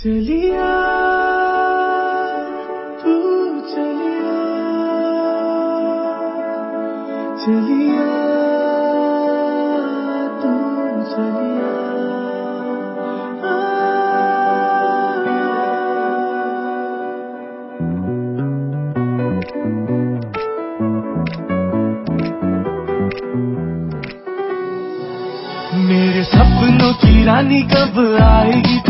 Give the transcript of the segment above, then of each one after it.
चलिया चलिया तू चलिया। मेरे सपनों की रानी कब आएगी?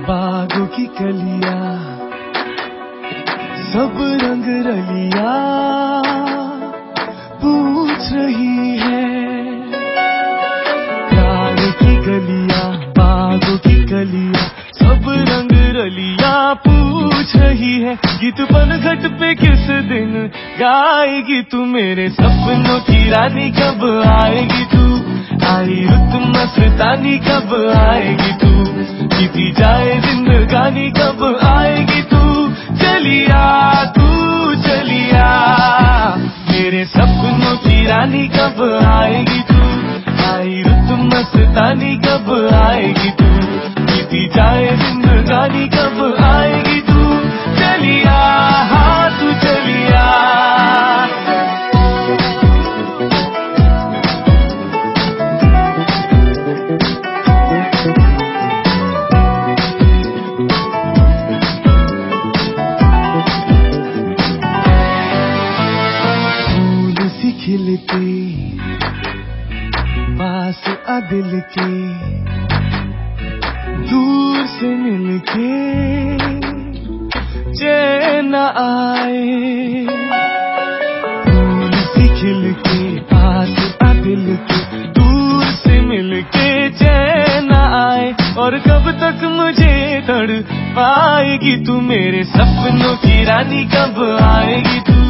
बागों की कलिया, सब रंग रलिया पूछ रही है। प्यार की गलिया बागों की कलिया, सब रंग रलिया पूछ रही है। गीत पन घट पे किस दिन गाएगी तू मेरे सपनों की रानी? कब आएगी तू? आई रुत मस्तानी, कब आएगी तू? बीती जाए जिंदगानी कब आएगी तू? चलिया तू चलिया मेरे सपनों की रानी कब आएगी तू? आई रुत मस्तानी कब आएगी तू खिलती, पास आ दिल के दूर से मिलके चैन आए। फूल खिलके, पास आ दिल के दूर से मिलके चैन आए। और कब तक मुझे तड़ पाएगी तू मेरे सपनों की रानी, कब आएगी तू?